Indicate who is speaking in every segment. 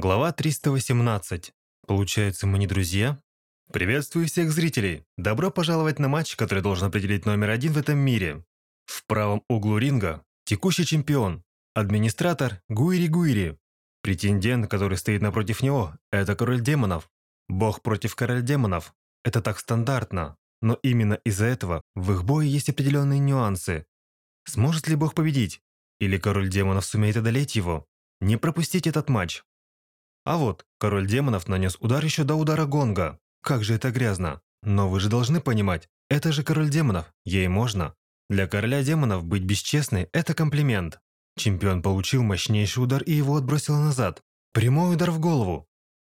Speaker 1: Глава 318. Получается, мы не друзья? Приветствую всех зрителей. Добро пожаловать на матч, который должен определить номер один в этом мире. В правом углу ринга текущий чемпион, администратор Гуири Гуири. Претендент, который стоит напротив него, это король демонов. Бог против короля демонов. Это так стандартно. Но именно из-за этого в их бое есть определенные нюансы. Сможет ли бог победить? Или король демонов сумеет одолеть его? Не пропустите этот матч. А вот, король демонов нанес удар еще до удара гонга. Как же это грязно. Но вы же должны понимать, это же король демонов, ей можно. Для короля демонов быть бесчестной – это комплимент. Чемпион получил мощнейший удар и его отбросило назад. Прямой удар в голову.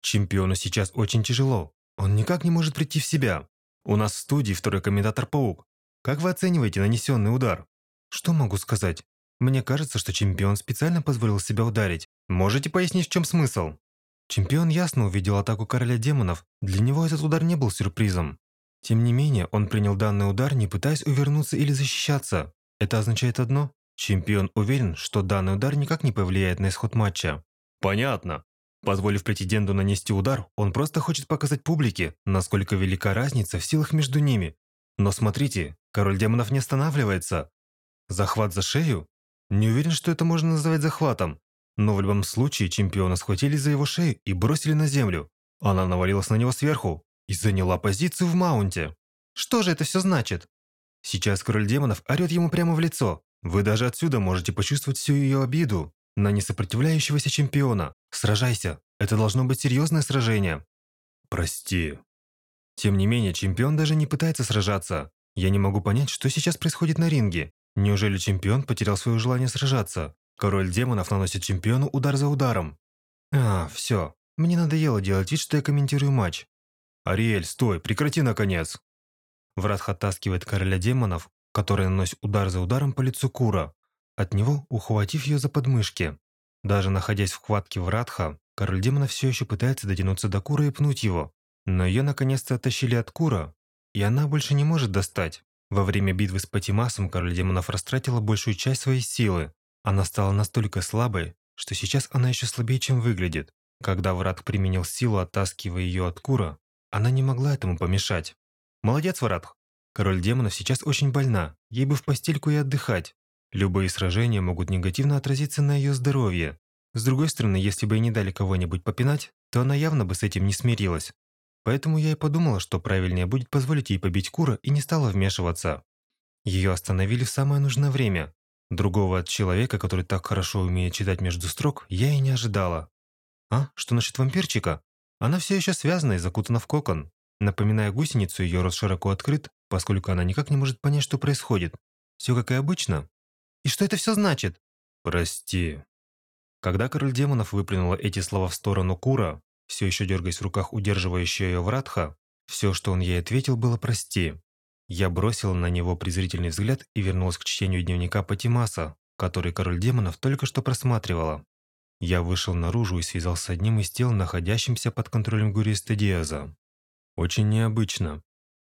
Speaker 1: Чемпиону сейчас очень тяжело. Он никак не может прийти в себя. У нас в студии второй комментатор Паук. Как вы оцениваете нанесенный удар? Что могу сказать? Мне кажется, что чемпион специально позволил себя ударить. Можете пояснить, в чем смысл? Чемпион ясно увидел атаку короля демонов, для него этот удар не был сюрпризом. Тем не менее, он принял данный удар, не пытаясь увернуться или защищаться. Это означает одно – чемпион уверен, что данный удар никак не повлияет на исход матча. Понятно. Позволив претенденту нанести удар, он просто хочет показать публике, насколько велика разница в силах между ними. Но смотрите, король демонов не останавливается. Захват за шею? Не уверен, что это можно называть захватом. Но в любом случае чемпиона схватили за его шею и бросили на землю. Она навалилась на него сверху и заняла позицию в маунте. Что же это все значит? Сейчас король демонов орет ему прямо в лицо. Вы даже отсюда можете почувствовать всю ее обиду на несопротивляющегося чемпиона. Сражайся. Это должно быть серьезное сражение. Прости. Тем не менее, чемпион даже не пытается сражаться. Я не могу понять, что сейчас происходит на ринге. Неужели чемпион потерял свое желание сражаться? Король демонов наносит чемпиону удар за ударом. А, все. Мне надоело делать вид, что я комментирую матч. Ариэль, стой, прекрати наконец. Врат оттаскивает короля демонов, который наносит удар за ударом по лицу Кура, от него ухватив ее за подмышки. Даже находясь в хватке Вратха, король демонов все еще пытается дотянуться до Кура и пнуть его. Но ее наконец-то оттащили от Кура, и она больше не может достать. Во время битвы с Патимасом король демонов растратила большую часть своей силы, она стала настолько слабой, что сейчас она еще слабее, чем выглядит. Когда враг применил силу, оттаскивая ее от Кура, она не могла этому помешать. Молодец, Варадх. Король демонов сейчас очень больна, ей бы в постельку и отдыхать. Любые сражения могут негативно отразиться на ее здоровье. С другой стороны, если бы ей не дали кого-нибудь попинать, то она явно бы с этим не смирилась. Поэтому я и подумала, что правильнее будет позволить ей побить Кура и не стала вмешиваться. Ее остановили в самое нужное время, Другого от человека, который так хорошо умеет читать между строк, я и не ожидала. А, что насчет вампирчика? Она все еще связана и закутана в кокон. Напоминая гусеницу, ее рот широко открыт, поскольку она никак не может понять, что происходит. Все как и обычно. И что это все значит? Прости. Когда король демонов выплюнула эти слова в сторону Кура, все еще дергаясь в руках удерживающая ее Вратха, все, что он ей ответил, было «прости». Я бросила на него презрительный взгляд и вернулась к чтению дневника Патимаса, который король демонов только что просматривала. Я вышел наружу и связался с одним из тел, находящимся под контролем Гуриста Диаза. Очень необычно.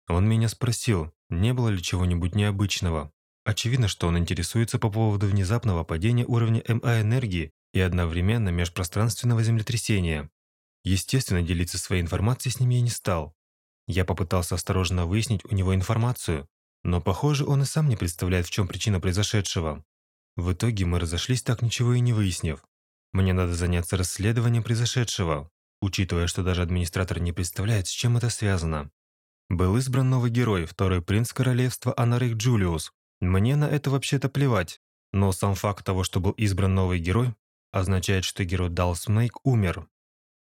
Speaker 1: Он меня спросил, не было ли чего-нибудь необычного. Очевидно, что он интересуется по поводу внезапного падения уровня МА энергии и одновременно межпространственного землетрясения. Естественно, делиться своей информацией с ним я не стал, я попытался осторожно выяснить у него информацию, но, похоже, он и сам не представляет, в чем причина произошедшего. В итоге мы разошлись, так ничего и не выяснив. Мне надо заняться расследованием произошедшего, учитывая, что даже администратор не представляет, с чем это связано. Был избран новый герой, второй принц королевства Анарих Джулиус. Мне на это вообще-то плевать. Но сам факт того, что был избран новый герой, означает, что герой Далс Мейк умер.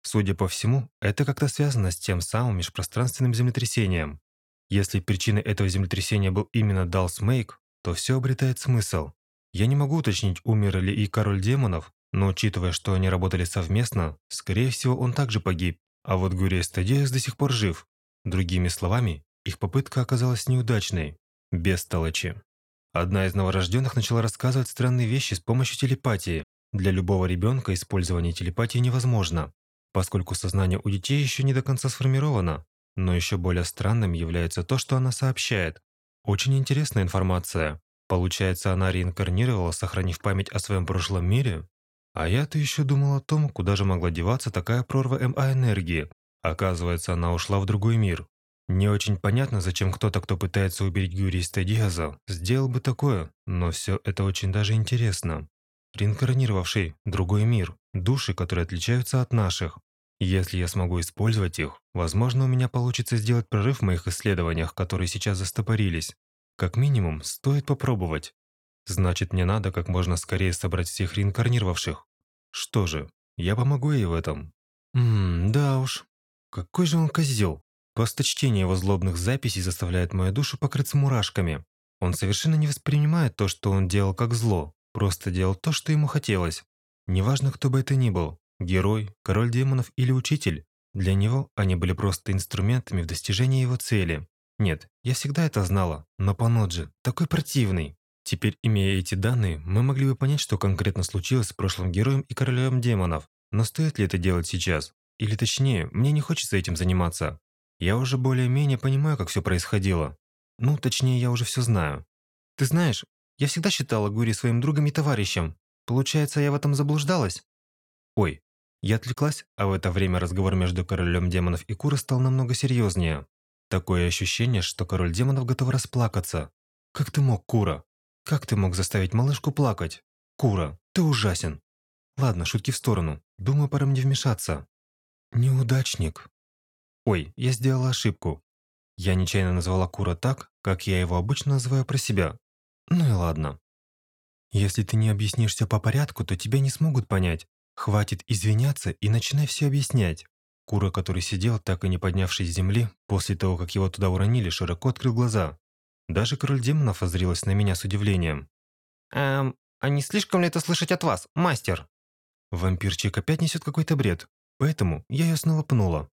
Speaker 1: Судя по всему, это как-то связано с тем самым межпространственным землетрясением. Если причиной этого землетрясения был именно Далсмейк, то все обретает смысл. Я не могу уточнить, умер ли и король демонов, но учитывая, что они работали совместно, скорее всего, он также погиб. А вот Гурия Стадиас до сих пор жив. Другими словами, их попытка оказалась неудачной. Без толочи. Одна из новорожденных начала рассказывать странные вещи с помощью телепатии. Для любого ребенка использование телепатии невозможно поскольку сознание у детей еще не до конца сформировано. Но еще более странным является то, что она сообщает. Очень интересная информация. Получается, она реинкарнировала, сохранив память о своем прошлом мире? А я-то еще думал о том, куда же могла деваться такая прорва МА-энергии. Оказывается, она ушла в другой мир. Не очень понятно, зачем кто-то, кто пытается уберечь Гюриста Диаза, сделал бы такое, но все это очень даже интересно. Реинкарнировавший другой мир, души, которые отличаются от наших. Если я смогу использовать их, возможно, у меня получится сделать прорыв в моих исследованиях, которые сейчас застопорились. Как минимум, стоит попробовать. Значит, мне надо как можно скорее собрать всех реинкарнировавших. Что же, я помогу ей в этом. Ммм, да уж. Какой же он козел. Просто чтение его злобных записей заставляет мою душу покрыться мурашками. Он совершенно не воспринимает то, что он делал как зло. Просто делал то, что ему хотелось. Неважно, кто бы это ни был. Герой, король демонов или учитель. Для него они были просто инструментами в достижении его цели. Нет, я всегда это знала, но Паноджи такой противный. Теперь, имея эти данные, мы могли бы понять, что конкретно случилось с прошлым героем и королем демонов. Но стоит ли это делать сейчас? Или точнее, мне не хочется этим заниматься. Я уже более-менее понимаю, как все происходило. Ну, точнее, я уже все знаю. Ты знаешь, я всегда считала Гури своим другом и товарищем. Получается, я в этом заблуждалась? Ой, я отвлеклась, а в это время разговор между королем демонов и Кура стал намного серьезнее. Такое ощущение, что король демонов готов расплакаться. Как ты мог, Кура? Как ты мог заставить малышку плакать? Кура, ты ужасен. Ладно, шутки в сторону. Думаю, пора мне вмешаться. Неудачник. Ой, я сделала ошибку. Я нечаянно назвала Кура так, как я его обычно называю про себя. Ну и ладно. Если ты не объяснишься по порядку, то тебя не смогут понять. Хватит извиняться и начинай все объяснять. Кура, который сидел, так и не поднявшись с земли, после того, как его туда уронили, широко открыл глаза. Даже король демонов озрилась на меня с удивлением. «Эм, а не слишком ли это слышать от вас, мастер?» Вампирчик опять несет какой-то бред, поэтому я ее снова пнула.